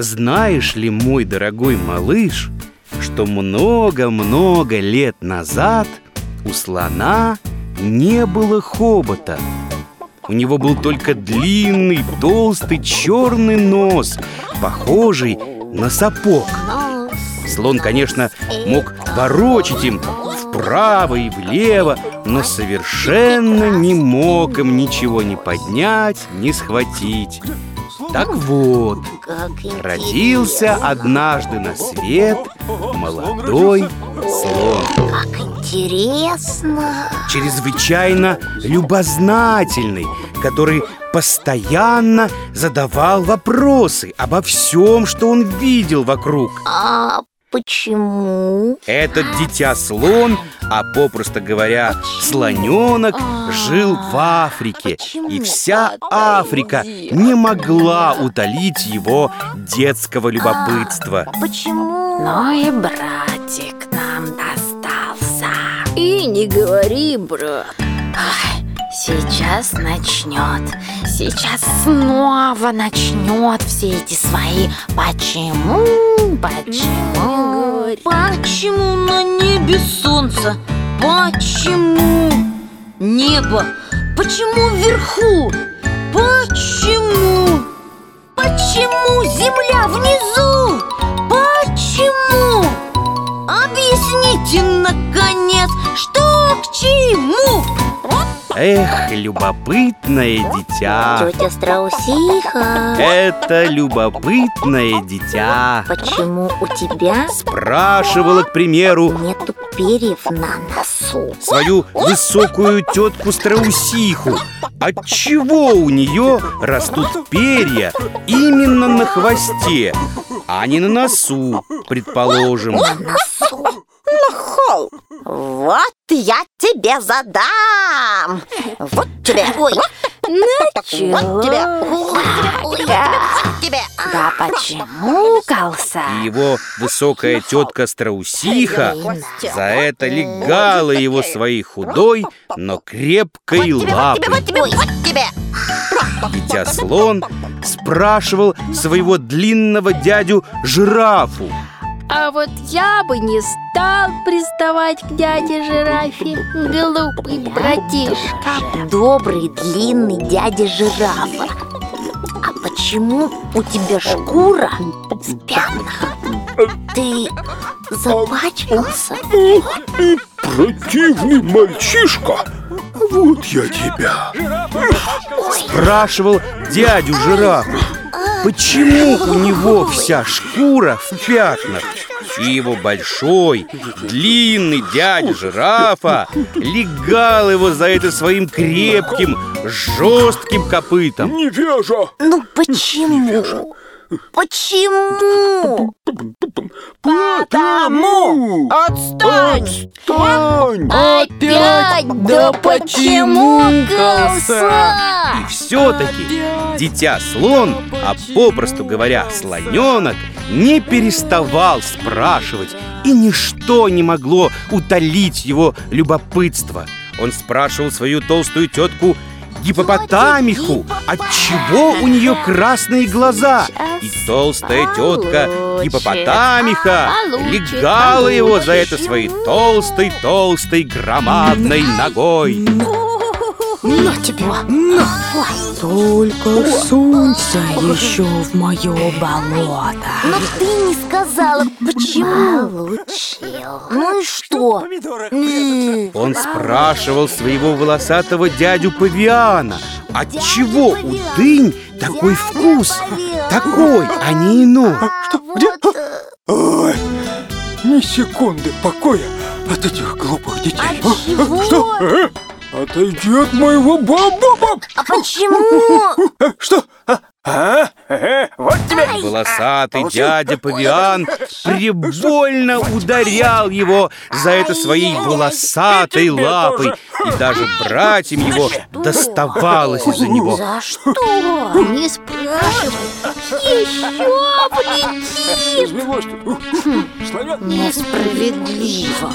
Знаешь ли, мой дорогой малыш, что много-много лет назад у слона не было хобота? У него был только длинный, толстый, черный нос, похожий на сапог. Слон, конечно, мог ворочить им вправо и влево, но совершенно не мог им ничего не поднять, не схватить. Так вот, родился однажды на свет молодой слон. Как интересно! Чрезвычайно любознательный, который постоянно задавал вопросы обо всем, что он видел вокруг. А почему? Этот дитя-слон, а попросту говоря, слоненок, жил в Африке. И вся Африка не могла утолить его детского любопытства. Почему? Ну и братик нам достался. И не говори, брат. Ай, сейчас начнет. Сейчас снова начнет все эти свои почему, почему. Почему на небе солнце? Почему небо? Почему вверху? Почему? Эх, любопытное дитя. Тетя Страусиха Это любопытное дитя. Почему у тебя Спрашивала, к примеру, нету перьев на носу? свою высокую тетку Страусиху. Отчего у нее растут перья именно на хвосте, а не на носу, предположим? Вот я тебе задам! Вот тебе! Ой! Вот тебе! Вот тебе! Вот тебе! Да почему, Калса? И его высокая тетка Страусиха за это легала его своей худой, но крепкой Вот тебе! лапой. Вот тебе! Вот тебе! Дитя слон спрашивал своего длинного дядю жирафу. А вот я бы не стал приставать к дяде жирафе, глупый братишка. Добрый длинный дядя жирафа. А почему у тебя шкура в пятнах? Ты запачкался? Противный мальчишка! Вот я тебя! Спрашивал дядю жирафу, почему у него вся шкура в пятнах. И его большой, длинный дядя жирафа легал его за это своим крепким, жестким копытом. Невежа! Ну почему? Почему? Потому! Отстань! Отстань! Опять? Да почему, Галса? И все-таки дитя-слон, а попросту говоря, слоненок, не переставал спрашивать, и ничто не могло утолить его любопытство. Он спрашивал свою толстую тетку гипопотамиху, отчего у нее красные глаза. И толстая тетка гипопотамиха легала его за это своей толстой-толстой громадной ногой. На тебе! На! Только сунься еще в мое болото. Но ты не сказала, почему? Получил. Ну и что? Он спрашивал своего волосатого дядю Павиана, отчего у дынь такой вкус, такой, а не иной. вот, э, Ой, ни секунды покоя от этих глупых детей. А А, чего? Что? Э? Отойди от моего баба! А почему? Что? А? А? Э, Вот тебе! Волосатый дядя Павиан прибольно ударял его за это своей волосатой лапой, и даже братьям его доставалось из-за него. За что? Не спрашивай. Еще полетит. Несправедливо.